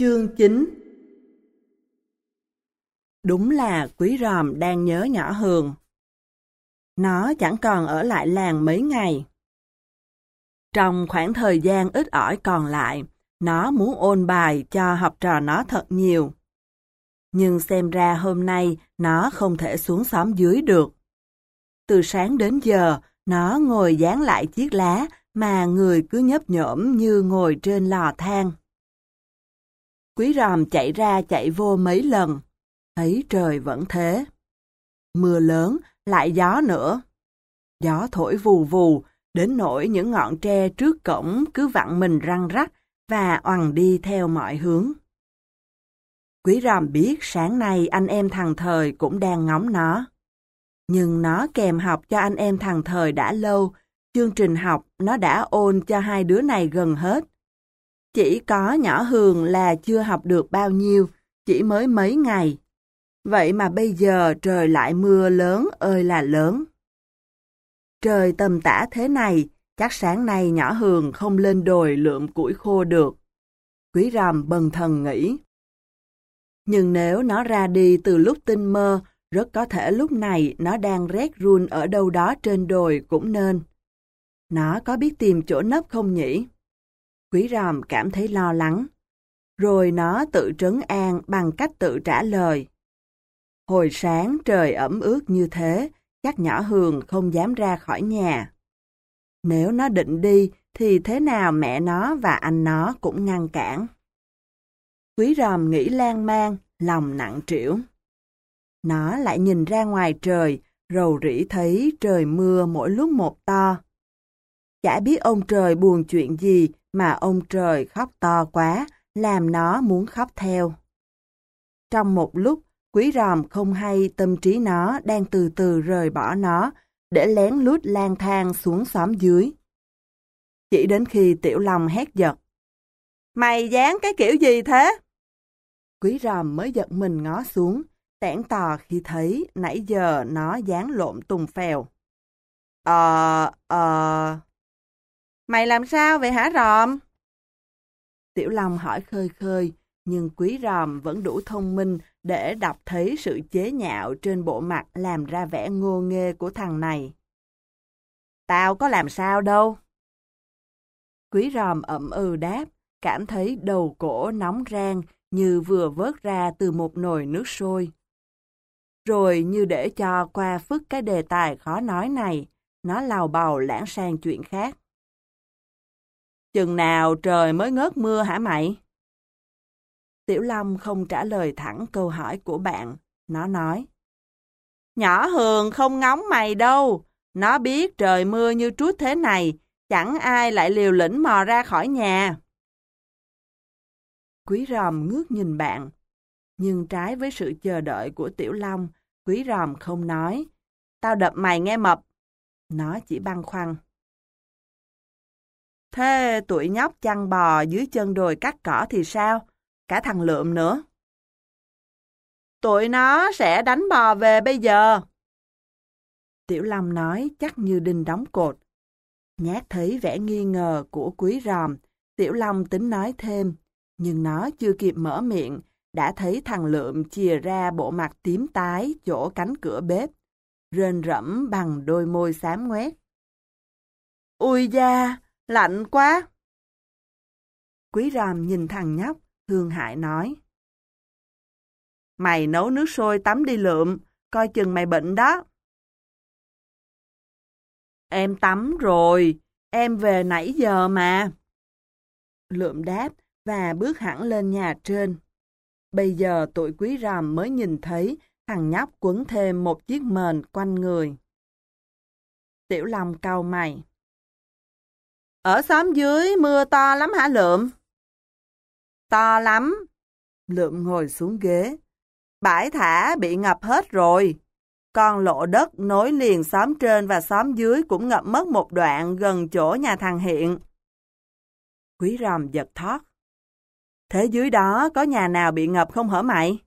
Chương 9 Đúng là quý ròm đang nhớ nhỏ Hường. Nó chẳng còn ở lại làng mấy ngày. Trong khoảng thời gian ít ỏi còn lại, nó muốn ôn bài cho học trò nó thật nhiều. Nhưng xem ra hôm nay nó không thể xuống xóm dưới được. Từ sáng đến giờ, nó ngồi dán lại chiếc lá mà người cứ nhấp nhổm như ngồi trên lò than. Quý ròm chạy ra chạy vô mấy lần, thấy trời vẫn thế. Mưa lớn, lại gió nữa. Gió thổi vù vù, đến nỗi những ngọn tre trước cổng cứ vặn mình răng rắc và oằn đi theo mọi hướng. Quý ròm biết sáng nay anh em thằng thời cũng đang ngóng nó. Nhưng nó kèm học cho anh em thằng thời đã lâu, chương trình học nó đã ôn cho hai đứa này gần hết. Chỉ có nhỏ Hường là chưa học được bao nhiêu, chỉ mới mấy ngày. Vậy mà bây giờ trời lại mưa lớn ơi là lớn. Trời tầm tả thế này, chắc sáng nay nhỏ Hường không lên đồi lượm củi khô được. Quý ròm bần thần nghĩ. Nhưng nếu nó ra đi từ lúc tinh mơ, rất có thể lúc này nó đang rét run ở đâu đó trên đồi cũng nên. Nó có biết tìm chỗ nấp không nhỉ? Quý ròm cảm thấy lo lắng. Rồi nó tự trấn an bằng cách tự trả lời. Hồi sáng trời ẩm ướt như thế, chắc nhỏ Hường không dám ra khỏi nhà. Nếu nó định đi, thì thế nào mẹ nó và anh nó cũng ngăn cản. Quý ròm nghĩ lan man, lòng nặng trĩu. Nó lại nhìn ra ngoài trời, rầu rĩ thấy trời mưa mỗi lúc một to. Chả biết ông trời buồn chuyện gì mà ông trời khóc to quá, làm nó muốn khóc theo. Trong một lúc, quý ròm không hay tâm trí nó đang từ từ rời bỏ nó, để lén lút lang thang xuống xóm dưới. Chỉ đến khi tiểu lòng hét giật. Mày dán cái kiểu gì thế? Quý ròm mới giật mình ngó xuống, tẻn tò khi thấy nãy giờ nó dán lộn tùng phèo. Ờ, ờ... Mày làm sao vậy hả ròm? Tiểu Long hỏi khơi khơi, nhưng quý ròm vẫn đủ thông minh để đọc thấy sự chế nhạo trên bộ mặt làm ra vẻ ngô nghê của thằng này. Tao có làm sao đâu. Quý ròm ậm ừ đáp, cảm thấy đầu cổ nóng rang như vừa vớt ra từ một nồi nước sôi. Rồi như để cho qua phức cái đề tài khó nói này, nó lào bào lãng sang chuyện khác. Chừng nào trời mới ngớt mưa hả mày? Tiểu Long không trả lời thẳng câu hỏi của bạn. Nó nói. Nhỏ Hường không ngóng mày đâu. Nó biết trời mưa như trút thế này, chẳng ai lại liều lĩnh mò ra khỏi nhà. Quý ròm ngước nhìn bạn. Nhưng trái với sự chờ đợi của Tiểu Long, Quý ròm không nói. Tao đập mày nghe mập. Nó chỉ băng khoăn. Thế tụi nhóc chăn bò dưới chân đồi cắt cỏ thì sao? Cả thằng lượm nữa. Tụi nó sẽ đánh bò về bây giờ. Tiểu Long nói chắc như đinh đóng cột. Nhát thấy vẻ nghi ngờ của quý ròm, Tiểu Long tính nói thêm, nhưng nó chưa kịp mở miệng, đã thấy thằng lượm chìa ra bộ mặt tím tái chỗ cánh cửa bếp, rên rẫm bằng đôi môi xám ngoét. Ui da, lạnh quá. Quý ròm nhìn thằng nhóc, thương hại nói. Mày nấu nước sôi tắm đi lượm, coi chừng mày bệnh đó. Em tắm rồi, em về nãy giờ mà. Lượm đáp và bước hẳn lên nhà trên. Bây giờ tụi quý ròm mới nhìn thấy thằng nhóc quấn thêm một chiếc mền quanh người. Tiểu Long cau mày. Ở xóm dưới mưa to lắm hả Lượm? To lắm. Lượm ngồi xuống ghế. Bãi thả bị ngập hết rồi. Con lộ đất nối liền xóm trên và xóm dưới cũng ngập mất một đoạn gần chỗ nhà thằng Hiện. Quý ròm giật thoát Thế dưới đó có nhà nào bị ngập không hở mày?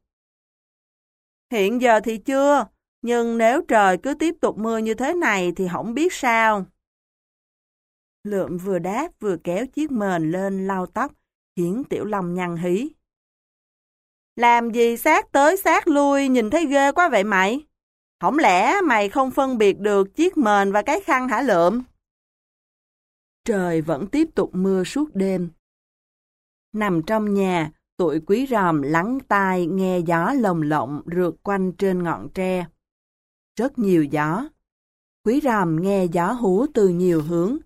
Hiện giờ thì chưa, nhưng nếu trời cứ tiếp tục mưa như thế này thì không biết sao. Lượm vừa đáp vừa kéo chiếc mền lên lau tóc, khiến Tiểu Long nhăn hí. Làm gì sát tới sát lui nhìn thấy ghê quá vậy mày? Không lẽ mày không phân biệt được chiếc mền và cái khăn hả lượm? Trời vẫn tiếp tục mưa suốt đêm. Nằm trong nhà, tụi quý ròm lắng tai nghe gió lồng lộng rượt quanh trên ngọn tre. Rất nhiều gió. Quý ròm nghe gió hú từ nhiều hướng.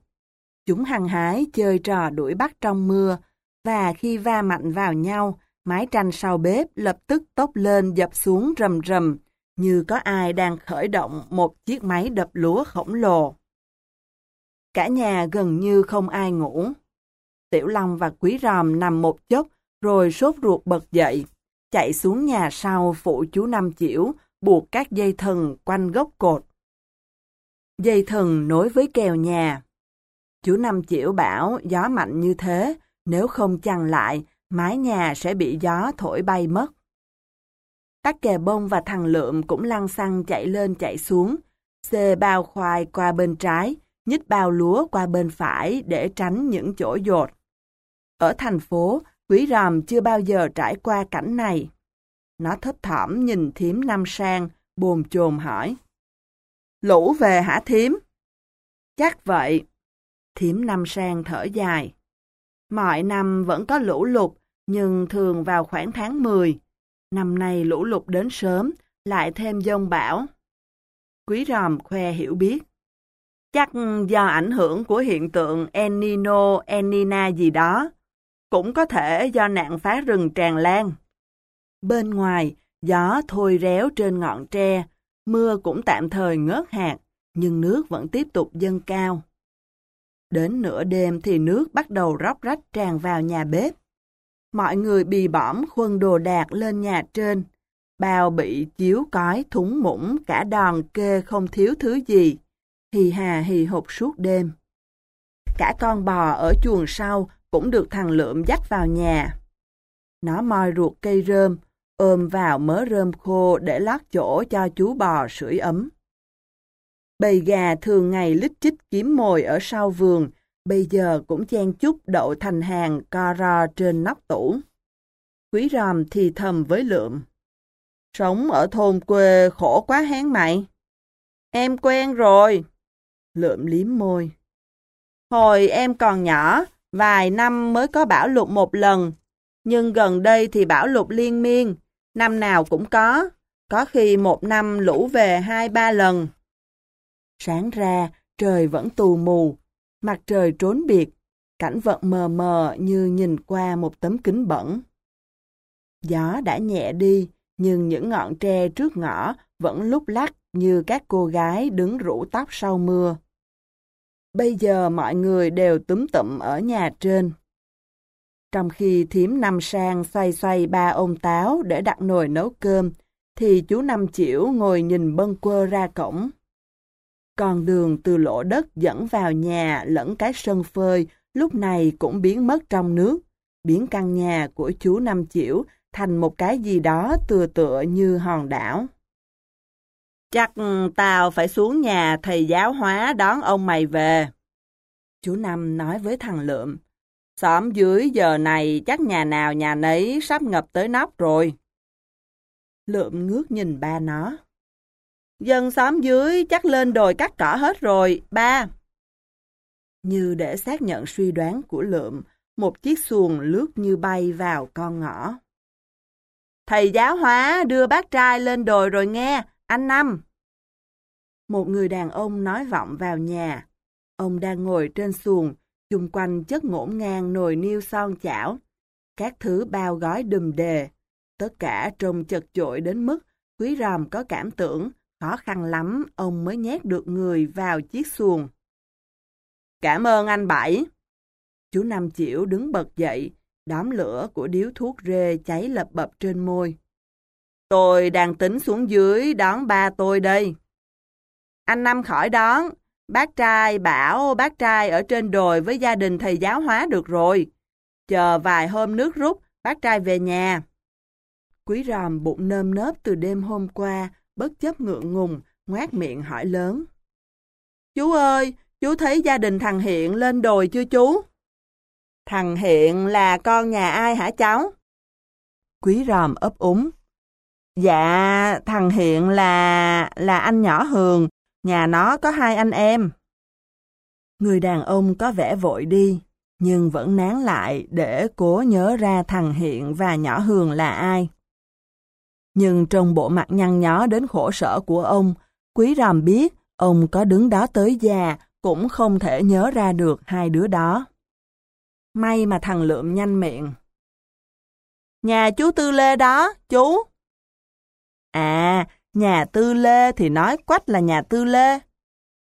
Chúng hăng hái chơi trò đuổi bắt trong mưa, và khi va mạnh vào nhau, mái tranh sau bếp lập tức tốc lên dập xuống rầm rầm, như có ai đang khởi động một chiếc máy đập lúa khổng lồ. Cả nhà gần như không ai ngủ. Tiểu Long và Quý Ròm nằm một chốc, rồi sốt ruột bật dậy, chạy xuống nhà sau phụ chú Năm Chiểu, buộc các dây thần quanh gốc cột. Dây thần nối với kèo nhà. Chú Năm Chiểu bảo gió mạnh như thế, nếu không chằng lại, mái nhà sẽ bị gió thổi bay mất. Các kè bông và thằng lượm cũng lăn xăng chạy lên chạy xuống, xê bao khoai qua bên trái, nhích bao lúa qua bên phải để tránh những chỗ dột. Ở thành phố, quý ròm chưa bao giờ trải qua cảnh này. Nó thấp thỏm nhìn thím năm sang, bồn chồn hỏi. Lũ về hả thím? Chắc vậy thiểm năm sang thở dài. Mọi năm vẫn có lũ lụt, nhưng thường vào khoảng tháng 10. Năm nay lũ lụt đến sớm, lại thêm dông bão. Quý ròm khoe hiểu biết. Chắc do ảnh hưởng của hiện tượng El Nino, El Nina gì đó. Cũng có thể do nạn phá rừng tràn lan. Bên ngoài, gió thôi réo trên ngọn tre, mưa cũng tạm thời ngớt hạt, nhưng nước vẫn tiếp tục dâng cao. Đến nửa đêm thì nước bắt đầu róc rách tràn vào nhà bếp. Mọi người bì bõm khuân đồ đạc lên nhà trên. Bao bị chiếu cói thúng mũng cả đòn kê không thiếu thứ gì. Hì hà hì hục suốt đêm. Cả con bò ở chuồng sau cũng được thằng Lượm dắt vào nhà. Nó moi ruột cây rơm, ôm vào mớ rơm khô để lót chỗ cho chú bò sưởi ấm. Bầy gà thường ngày lít chích kiếm mồi ở sau vườn, bây giờ cũng chen chúc đậu thành hàng co ro trên nóc tủ. Quý ròm thì thầm với lượm. Sống ở thôn quê khổ quá hén mày. Em quen rồi. Lượm liếm môi. Hồi em còn nhỏ, vài năm mới có bão lụt một lần. Nhưng gần đây thì bão lụt liên miên, năm nào cũng có. Có khi một năm lũ về hai ba lần. Sáng ra, trời vẫn tù mù, mặt trời trốn biệt, cảnh vật mờ mờ như nhìn qua một tấm kính bẩn. Gió đã nhẹ đi, nhưng những ngọn tre trước ngõ vẫn lúc lắc như các cô gái đứng rủ tóc sau mưa. Bây giờ mọi người đều túm tụm ở nhà trên. Trong khi thím năm sang xoay xoay ba ôm táo để đặt nồi nấu cơm, thì chú Năm Chiểu ngồi nhìn bâng quơ ra cổng. Con đường từ lỗ đất dẫn vào nhà lẫn cái sân phơi lúc này cũng biến mất trong nước, biến căn nhà của chú Năm Chiểu thành một cái gì đó tựa tựa như hòn đảo. Chắc tao phải xuống nhà thầy giáo hóa đón ông mày về. Chú Năm nói với thằng Lượm. Xóm dưới giờ này chắc nhà nào nhà nấy sắp ngập tới nóc rồi. Lượm ngước nhìn ba nó. Dân xóm dưới chắc lên đồi cắt cỏ hết rồi, ba. Như để xác nhận suy đoán của lượm, một chiếc xuồng lướt như bay vào con ngõ. Thầy giáo hóa đưa bác trai lên đồi rồi nghe, anh Năm. Một người đàn ông nói vọng vào nhà. Ông đang ngồi trên xuồng, chung quanh chất ngổn ngang nồi niêu son chảo. Các thứ bao gói đùm đề. Tất cả trông chật chội đến mức quý ròm có cảm tưởng Khó khăn lắm, ông mới nhét được người vào chiếc xuồng. Cảm ơn anh Bảy. Chú Năm Chiểu đứng bật dậy, đám lửa của điếu thuốc rê cháy lập bập trên môi. Tôi đang tính xuống dưới đón ba tôi đây. Anh Năm khỏi đón. Bác trai bảo bác trai ở trên đồi với gia đình thầy giáo hóa được rồi. Chờ vài hôm nước rút, bác trai về nhà. Quý ròm bụng nơm nớp từ đêm hôm qua, bất chấp ngượng ngùng, ngoát miệng hỏi lớn. Chú ơi, chú thấy gia đình thằng Hiện lên đồi chưa chú? Thằng Hiện là con nhà ai hả cháu? Quý ròm ấp úng. Dạ, thằng Hiện là... là anh nhỏ Hường, nhà nó có hai anh em. Người đàn ông có vẻ vội đi, nhưng vẫn nán lại để cố nhớ ra thằng Hiện và nhỏ Hường là ai. Nhưng trong bộ mặt nhăn nhó đến khổ sở của ông, Quý Ròm biết ông có đứng đó tới già cũng không thể nhớ ra được hai đứa đó. May mà thằng Lượm nhanh miệng. Nhà chú Tư Lê đó, chú. À, nhà Tư Lê thì nói quách là nhà Tư Lê.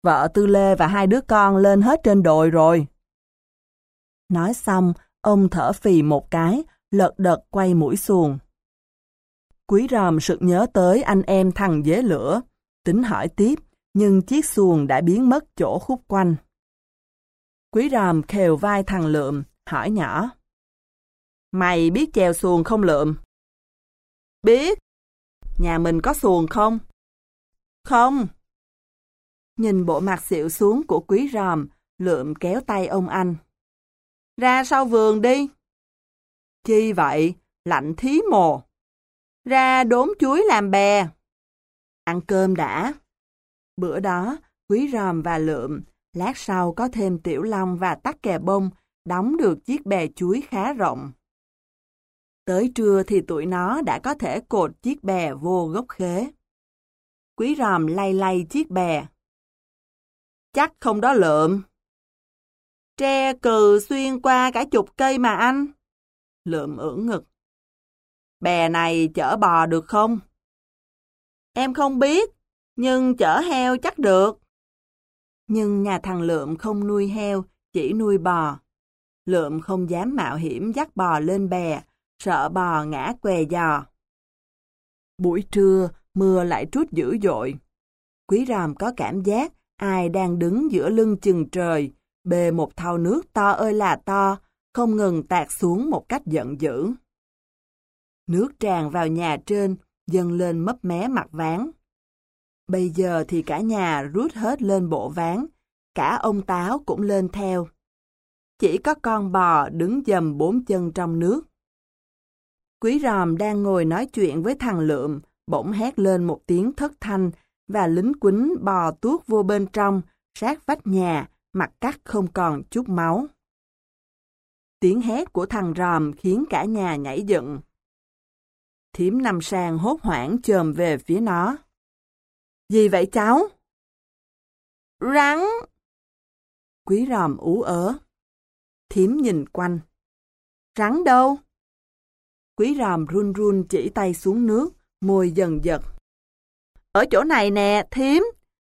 Vợ Tư Lê và hai đứa con lên hết trên đồi rồi. Nói xong, ông thở phì một cái, lật đật quay mũi xuồng. Quý ròm sực nhớ tới anh em thằng dế lửa, tính hỏi tiếp, nhưng chiếc xuồng đã biến mất chỗ khúc quanh. Quý ròm khều vai thằng lượm, hỏi nhỏ. Mày biết chèo xuồng không lượm? Biết. Nhà mình có xuồng không? Không. Nhìn bộ mặt xịu xuống của quý ròm, lượm kéo tay ông anh. Ra sau vườn đi. Chi vậy? Lạnh thí mồ. Ra đốn chuối làm bè. Ăn cơm đã. Bữa đó, quý ròm và lượm, lát sau có thêm tiểu long và tắc kè bông, đóng được chiếc bè chuối khá rộng. Tới trưa thì tụi nó đã có thể cột chiếc bè vô gốc khế. Quý ròm lay lay chiếc bè. Chắc không đó lượm. Tre cừ xuyên qua cả chục cây mà anh. Lượm ưỡn ngực. Bè này chở bò được không? Em không biết, nhưng chở heo chắc được. Nhưng nhà thằng Lượm không nuôi heo, chỉ nuôi bò. Lượm không dám mạo hiểm dắt bò lên bè, sợ bò ngã què giò. Buổi trưa, mưa lại trút dữ dội. Quý ròm có cảm giác ai đang đứng giữa lưng chừng trời, bề một thau nước to ơi là to, không ngừng tạt xuống một cách giận dữ. Nước tràn vào nhà trên, dâng lên mấp mé mặt ván. Bây giờ thì cả nhà rút hết lên bộ ván, cả ông táo cũng lên theo. Chỉ có con bò đứng dầm bốn chân trong nước. Quý ròm đang ngồi nói chuyện với thằng Lượm, bỗng hét lên một tiếng thất thanh, và lính quính bò tuốt vô bên trong, sát vách nhà, mặt cắt không còn chút máu. Tiếng hét của thằng ròm khiến cả nhà nhảy dựng. Thiếm nằm sàn hốt hoảng chồm về phía nó. Gì vậy cháu? Rắn! Quý ròm ú ớ. Thiếm nhìn quanh. Rắn đâu? Quý ròm run run chỉ tay xuống nước, môi dần giật. Ở chỗ này nè, thiếm.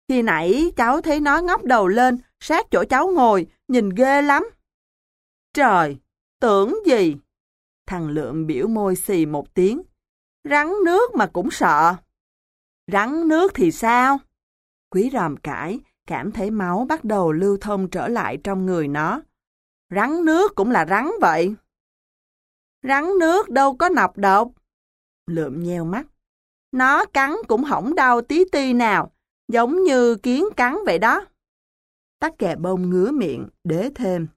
Khi nãy cháu thấy nó ngóc đầu lên, sát chỗ cháu ngồi, nhìn ghê lắm. Trời, tưởng gì? Thằng Lượm biểu môi xì một tiếng. Rắn nước mà cũng sợ. Rắn nước thì sao? Quý ròm cãi, cảm thấy máu bắt đầu lưu thông trở lại trong người nó. Rắn nước cũng là rắn vậy. Rắn nước đâu có nọc độc. Lượm nheo mắt. Nó cắn cũng hỏng đau tí ti nào, giống như kiến cắn vậy đó. Tắc kè bông ngứa miệng, đế thêm.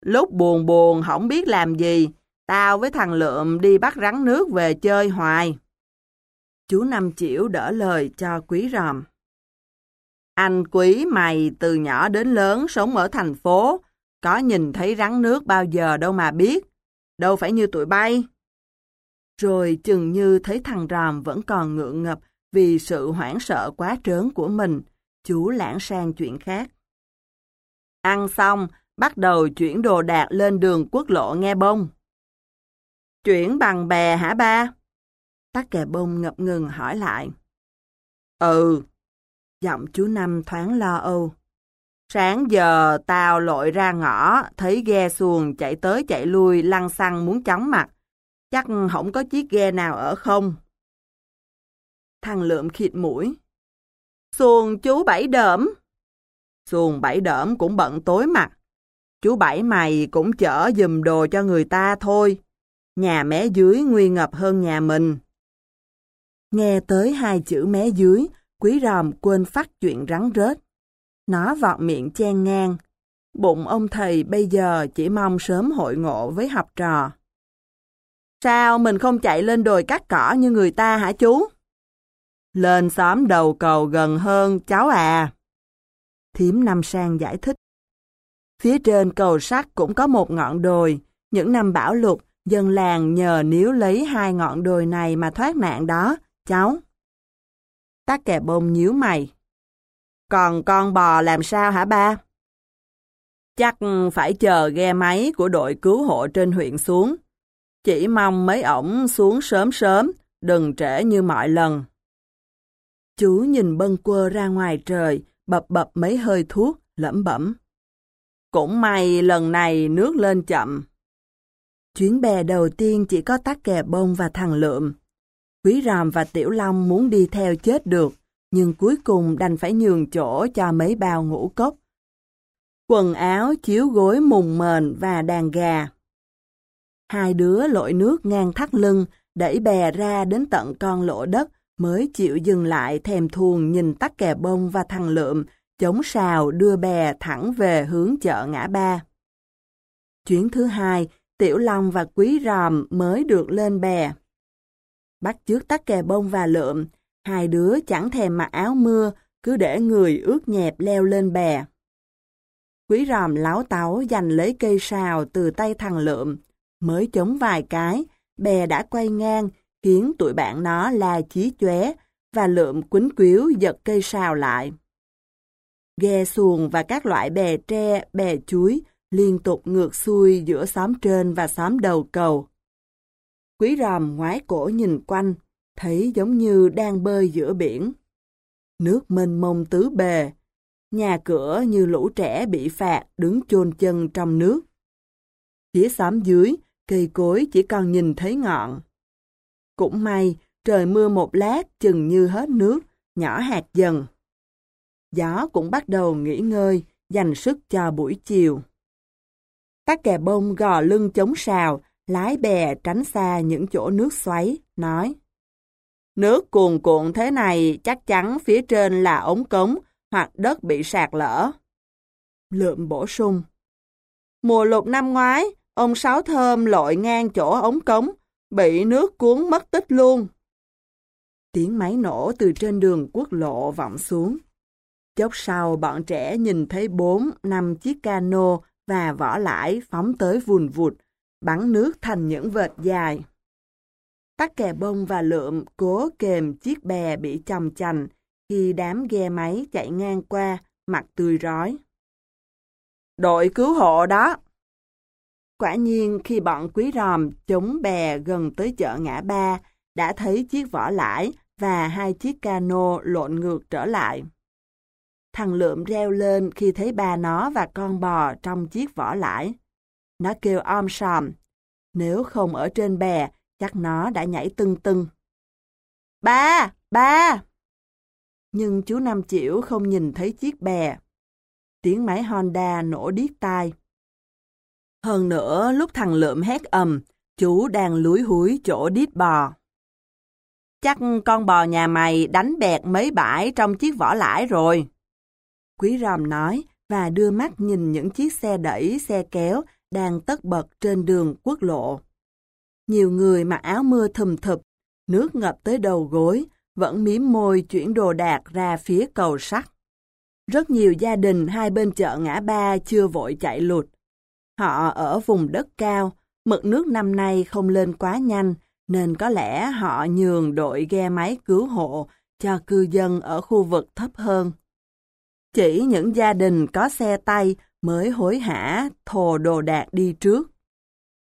Lúc buồn buồn không biết làm gì, tao với thằng Lượm đi bắt rắn nước về chơi hoài. Chú Năm Chiểu đỡ lời cho quý ròm. Anh quý mày từ nhỏ đến lớn sống ở thành phố, có nhìn thấy rắn nước bao giờ đâu mà biết, đâu phải như tụi bay. Rồi chừng như thấy thằng ròm vẫn còn ngượng ngập vì sự hoảng sợ quá trớn của mình, chú lãng sang chuyện khác. Ăn xong, bắt đầu chuyển đồ đạc lên đường quốc lộ nghe bông. Chuyển bằng bè hả ba? Tắc kè bông ngập ngừng hỏi lại. Ừ. Giọng chú Năm thoáng lo âu. Sáng giờ tao lội ra ngõ, thấy ghe xuồng chạy tới chạy lui lăn xăng muốn chóng mặt. Chắc không có chiếc ghe nào ở không. Thằng lượm khịt mũi. Xuồng chú Bảy đỡm. Xuồng Bảy đỡm cũng bận tối mặt. Chú Bảy mày cũng chở dùm đồ cho người ta thôi. Nhà mé dưới nguy ngập hơn nhà mình. Nghe tới hai chữ mé dưới, quý ròm quên phát chuyện rắn rết. Nó vọt miệng chen ngang. Bụng ông thầy bây giờ chỉ mong sớm hội ngộ với học trò. Sao mình không chạy lên đồi cắt cỏ như người ta hả chú? Lên xóm đầu cầu gần hơn cháu à. Thiếm Năm Sang giải thích. Phía trên cầu sắt cũng có một ngọn đồi. Những năm bão lụt, dân làng nhờ níu lấy hai ngọn đồi này mà thoát nạn đó, cháu. Tắc kè bông nhíu mày. Còn con bò làm sao hả ba? Chắc phải chờ ghe máy của đội cứu hộ trên huyện xuống. Chỉ mong mấy ổng xuống sớm sớm, đừng trễ như mọi lần. Chú nhìn bâng quơ ra ngoài trời, bập bập mấy hơi thuốc, lẩm bẩm. Cũng may lần này nước lên chậm. Chuyến bè đầu tiên chỉ có tắc kè bông và thằng Lượm. Quý Ròm và Tiểu Long muốn đi theo chết được, nhưng cuối cùng đành phải nhường chỗ cho mấy bao ngũ cốc. Quần áo, chiếu gối mùng mền và đàn gà. Hai đứa lội nước ngang thắt lưng, đẩy bè ra đến tận con lỗ đất mới chịu dừng lại thèm thuồng nhìn tắc kè bông và thằng lượm, chống sào đưa bè thẳng về hướng chợ ngã ba. Chuyến thứ hai, Tiểu Long và Quý Ròm mới được lên bè. Bắt trước tắc kè bông và lượm, hai đứa chẳng thèm mặc áo mưa, cứ để người ướt nhẹp leo lên bè. Quý Ròm láo táo giành lấy cây sào từ tay thằng lượm, mới chống vài cái, bè đã quay ngang, khiến tụi bạn nó la chí chóe và lượm quýnh quýu giật cây sào lại. Ghe xuồng và các loại bè tre, bè chuối liên tục ngược xuôi giữa xóm trên và xóm đầu cầu. Quý ròm ngoái cổ nhìn quanh, thấy giống như đang bơi giữa biển. Nước mênh mông tứ bề, nhà cửa như lũ trẻ bị phạt đứng chôn chân trong nước. Phía xóm dưới, cây cối chỉ còn nhìn thấy ngọn. Cũng may, trời mưa một lát chừng như hết nước, nhỏ hạt dần. Gió cũng bắt đầu nghỉ ngơi, dành sức cho buổi chiều. Các kè bông gò lưng chống sào, lái bè tránh xa những chỗ nước xoáy, nói. Nước cuồn cuộn thế này chắc chắn phía trên là ống cống hoặc đất bị sạt lở. Lượm bổ sung. Mùa lụt năm ngoái, ông Sáu Thơm lội ngang chỗ ống cống, bị nước cuốn mất tích luôn. Tiếng máy nổ từ trên đường quốc lộ vọng xuống. Chốc sau bọn trẻ nhìn thấy bốn, năm chiếc cano và vỏ lãi phóng tới vùn vụt, bắn nước thành những vệt dài. Tắc kè bông và lượm cố kềm chiếc bè bị chồng chành khi đám ghe máy chạy ngang qua, mặt tươi rói. Đội cứu hộ đó! Quả nhiên khi bọn quý ròm chống bè gần tới chợ ngã ba, đã thấy chiếc vỏ lãi và hai chiếc cano lộn ngược trở lại. Thằng lượm reo lên khi thấy ba nó và con bò trong chiếc vỏ lãi. Nó kêu om sòm. Nếu không ở trên bè, chắc nó đã nhảy tưng tưng. Ba! Ba! Nhưng chú Năm Chiểu không nhìn thấy chiếc bè. Tiếng máy Honda nổ điếc tai. Hơn nữa, lúc thằng lượm hét ầm, chú đang lúi húi chỗ đít bò. Chắc con bò nhà mày đánh bẹt mấy bãi trong chiếc vỏ lãi rồi. Quý ròm nói và đưa mắt nhìn những chiếc xe đẩy, xe kéo đang tất bật trên đường quốc lộ. Nhiều người mặc áo mưa thùm thụp, nước ngập tới đầu gối, vẫn miếm môi chuyển đồ đạc ra phía cầu sắt. Rất nhiều gia đình hai bên chợ ngã ba chưa vội chạy lụt. Họ ở vùng đất cao, mực nước năm nay không lên quá nhanh, nên có lẽ họ nhường đội ghe máy cứu hộ cho cư dân ở khu vực thấp hơn. Chỉ những gia đình có xe tay mới hối hả thồ đồ đạc đi trước.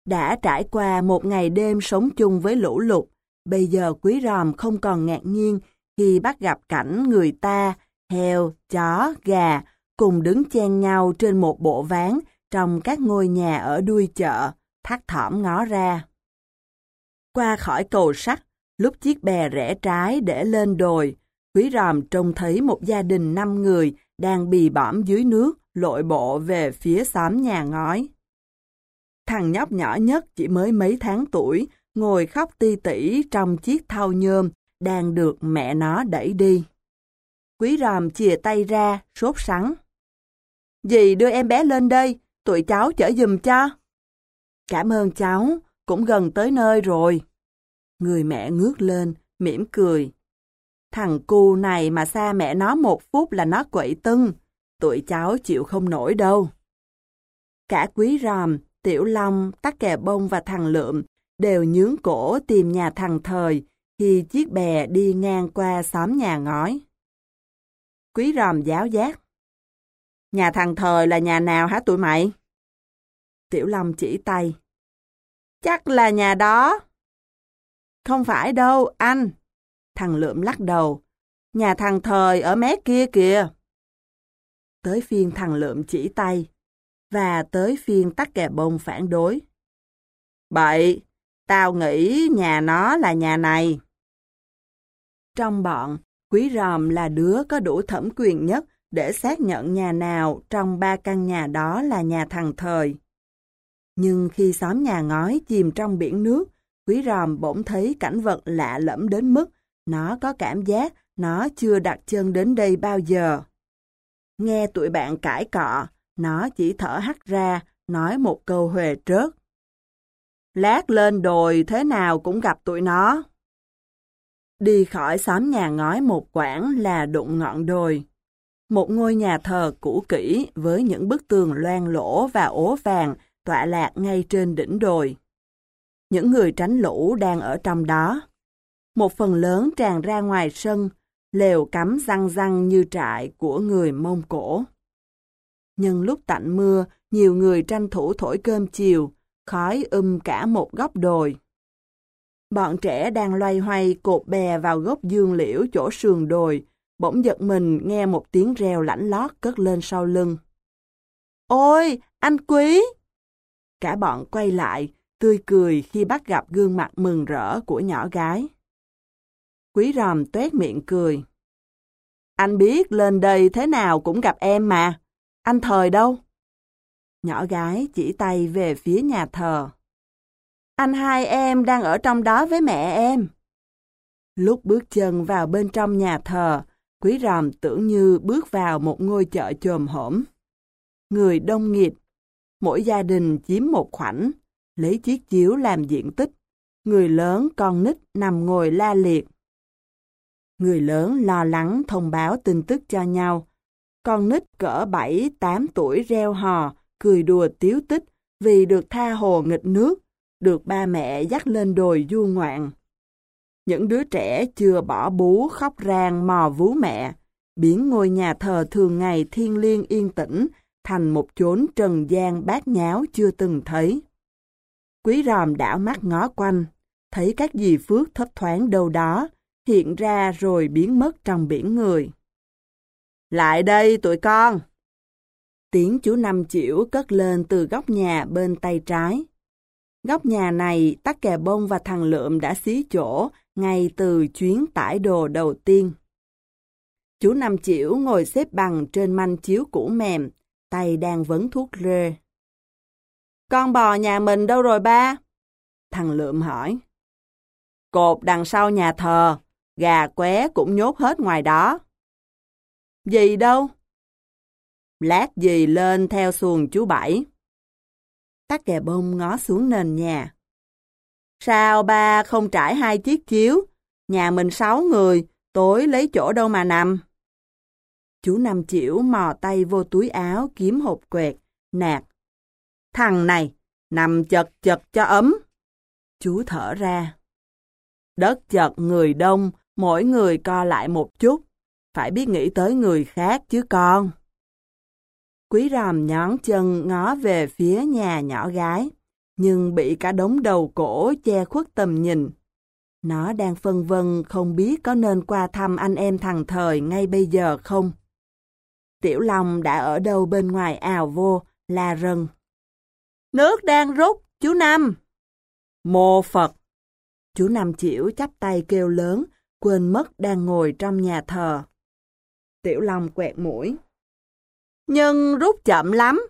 Đã trải qua một ngày đêm sống chung với lũ lụt, bây giờ quý ròm không còn ngạc nhiên khi bắt gặp cảnh người ta, heo, chó, gà cùng đứng chen nhau trên một bộ ván trong các ngôi nhà ở đuôi chợ, thắt thỏm ngó ra. Qua khỏi cầu sắt, lúc chiếc bè rẽ trái để lên đồi, quý ròm trông thấy một gia đình năm người đang bì bõm dưới nước, lội bộ về phía xóm nhà ngói. Thằng nhóc nhỏ nhất chỉ mới mấy tháng tuổi, ngồi khóc ti tỉ trong chiếc thau nhôm, đang được mẹ nó đẩy đi. Quý ròm chìa tay ra, sốt sắng. Dì đưa em bé lên đây, tụi cháu chở giùm cho. Cảm ơn cháu, cũng gần tới nơi rồi. Người mẹ ngước lên, mỉm cười. Thằng cu này mà xa mẹ nó một phút là nó quậy tưng, tụi cháu chịu không nổi đâu. Cả quý ròm, tiểu long, tắc kè bông và thằng lượm đều nhướng cổ tìm nhà thằng thời khi chiếc bè đi ngang qua xóm nhà ngói. Quý ròm giáo giác. Nhà thằng thời là nhà nào hả tụi mày? Tiểu Long chỉ tay. Chắc là nhà đó. Không phải đâu, anh. Thằng Lượm lắc đầu. Nhà thằng Thời ở mé kia kìa. Tới phiên thằng Lượm chỉ tay. Và tới phiên tắc kè bông phản đối. Bậy, tao nghĩ nhà nó là nhà này. Trong bọn, Quý Ròm là đứa có đủ thẩm quyền nhất để xác nhận nhà nào trong ba căn nhà đó là nhà thằng Thời. Nhưng khi xóm nhà ngói chìm trong biển nước, quý ròm bỗng thấy cảnh vật lạ lẫm đến mức nó có cảm giác nó chưa đặt chân đến đây bao giờ. Nghe tụi bạn cãi cọ, nó chỉ thở hắt ra, nói một câu huề trớt. Lát lên đồi thế nào cũng gặp tụi nó. Đi khỏi xóm nhà ngói một quãng là đụng ngọn đồi. Một ngôi nhà thờ cũ kỹ với những bức tường loang lỗ và ố vàng tọa lạc ngay trên đỉnh đồi. Những người tránh lũ đang ở trong đó. Một phần lớn tràn ra ngoài sân, lều cắm răng răng như trại của người Mông Cổ. Nhưng lúc tạnh mưa, nhiều người tranh thủ thổi cơm chiều, khói um cả một góc đồi. Bọn trẻ đang loay hoay cột bè vào gốc dương liễu chỗ sườn đồi, bỗng giật mình nghe một tiếng reo lãnh lót cất lên sau lưng. Ôi, anh Quý! Cả bọn quay lại, tươi cười khi bắt gặp gương mặt mừng rỡ của nhỏ gái. Quý ròm tuét miệng cười. Anh biết lên đây thế nào cũng gặp em mà. Anh thời đâu? Nhỏ gái chỉ tay về phía nhà thờ. Anh hai em đang ở trong đó với mẹ em. Lúc bước chân vào bên trong nhà thờ, quý ròm tưởng như bước vào một ngôi chợ trồm hổm. Người đông nghịt, mỗi gia đình chiếm một khoảnh, lấy chiếc chiếu làm diện tích. Người lớn con nít nằm ngồi la liệt. Người lớn lo lắng thông báo tin tức cho nhau. Con nít cỡ 7-8 tuổi reo hò, cười đùa tiếu tích vì được tha hồ nghịch nước, được ba mẹ dắt lên đồi du ngoạn. Những đứa trẻ chưa bỏ bú khóc rang mò vú mẹ, biến ngôi nhà thờ thường ngày thiên liêng yên tĩnh thành một chốn trần gian bát nháo chưa từng thấy. Quý ròm đảo mắt ngó quanh, thấy các dì phước thấp thoáng đâu đó, hiện ra rồi biến mất trong biển người. Lại đây tụi con! Tiếng chú Năm Chiểu cất lên từ góc nhà bên tay trái. Góc nhà này, tắc kè bông và thằng Lượm đã xí chỗ ngay từ chuyến tải đồ đầu tiên. Chú Năm Chiểu ngồi xếp bằng trên manh chiếu cũ mềm, tay đang vấn thuốc rê. Con bò nhà mình đâu rồi ba? Thằng Lượm hỏi. Cột đằng sau nhà thờ, gà qué cũng nhốt hết ngoài đó. Gì đâu? Lát gì lên theo xuồng chú Bảy. Tắc kè bông ngó xuống nền nhà. Sao ba không trải hai chiếc chiếu? Nhà mình sáu người, tối lấy chỗ đâu mà nằm? Chú Năm Chiểu mò tay vô túi áo kiếm hộp quẹt, nạt. Thằng này, nằm chật chật cho ấm. Chú thở ra. Đất chật người đông, mỗi người co lại một chút. Phải biết nghĩ tới người khác chứ con. Quý ròm nhón chân ngó về phía nhà nhỏ gái, nhưng bị cả đống đầu cổ che khuất tầm nhìn. Nó đang phân vân không biết có nên qua thăm anh em thằng thời ngay bây giờ không. Tiểu Long đã ở đâu bên ngoài ào vô, la rần. Nước đang rút, chú Năm. Mô Phật. Chú Năm chịu chắp tay kêu lớn, quên mất đang ngồi trong nhà thờ. Tiểu Long quẹt mũi. Nhưng rút chậm lắm.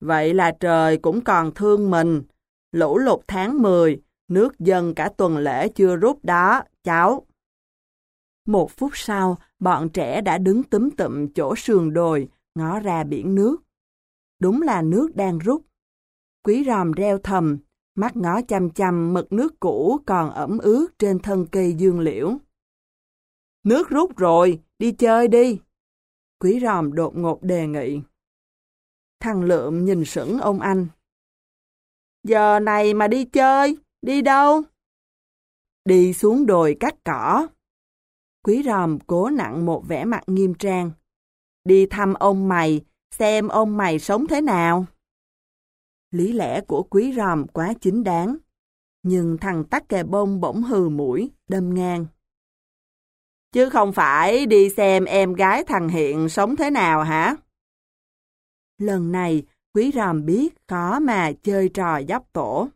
Vậy là trời cũng còn thương mình. Lũ lụt tháng 10, nước dân cả tuần lễ chưa rút đó, cháu. Một phút sau, bọn trẻ đã đứng túm tụm chỗ sườn đồi, ngó ra biển nước. Đúng là nước đang rút. Quý ròm reo thầm, mắt ngó chăm chăm mực nước cũ còn ẩm ướt trên thân cây dương liễu. Nước rút rồi, đi chơi đi. Quý ròm đột ngột đề nghị. Thằng Lượm nhìn sững ông anh. Giờ này mà đi chơi, đi đâu? Đi xuống đồi cắt cỏ. Quý ròm cố nặng một vẻ mặt nghiêm trang. Đi thăm ông mày, xem ông mày sống thế nào. Lý lẽ của quý ròm quá chính đáng. Nhưng thằng tắc kè bông bỗng hừ mũi, đâm ngang. Chứ không phải đi xem em gái thằng Hiện sống thế nào hả? Lần này, quý ròm biết khó mà chơi trò dốc tổ.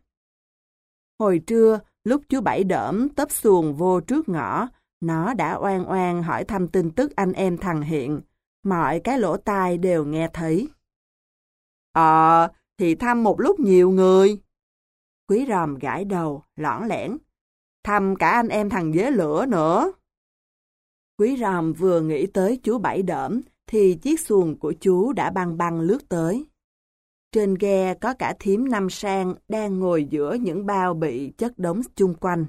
Hồi trưa, lúc chú Bảy đỡm tấp xuồng vô trước ngõ, nó đã oan oan hỏi thăm tin tức anh em thằng Hiện. Mọi cái lỗ tai đều nghe thấy. Ờ, thì thăm một lúc nhiều người. Quý ròm gãi đầu, lõn lẻn. Thăm cả anh em thằng dế lửa nữa. Quý ròm vừa nghĩ tới chú Bảy đỡm, thì chiếc xuồng của chú đã băng băng lướt tới. Trên ghe có cả thím năm sang đang ngồi giữa những bao bị chất đống chung quanh.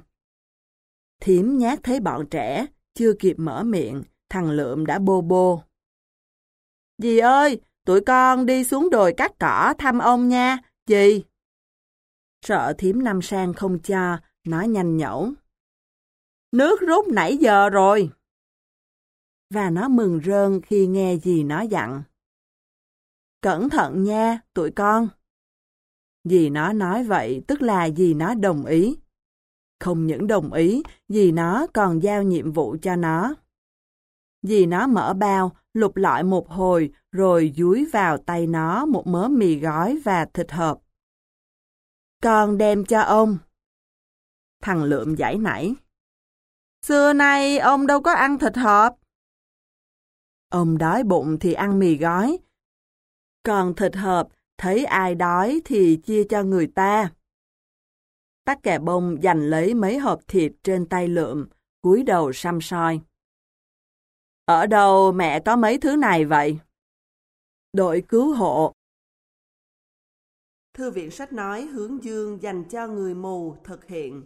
Thím nhát thấy bọn trẻ, chưa kịp mở miệng, thằng Lượm đã bô bô. Dì ơi, tụi con đi xuống đồi cắt cỏ thăm ông nha, gì Sợ thím năm sang không cho, nói nhanh nhẩu. Nước rút nãy giờ rồi. Và nó mừng rơn khi nghe gì nó dặn. Cẩn thận nha, tụi con. Dì nó nói vậy tức là dì nó đồng ý. Không những đồng ý, dì nó còn giao nhiệm vụ cho nó. Dì nó mở bao, lục lọi một hồi, rồi dúi vào tay nó một mớ mì gói và thịt hộp. Con đem cho ông. Thằng Lượm giải nảy. Xưa nay ông đâu có ăn thịt hộp. Ông đói bụng thì ăn mì gói. Còn thịt hộp, thấy ai đói thì chia cho người ta. Tắc kè bông giành lấy mấy hộp thịt trên tay lượm, cúi đầu xăm soi. Ở đâu mẹ có mấy thứ này vậy? Đội cứu hộ. Thư viện sách nói hướng dương dành cho người mù thực hiện.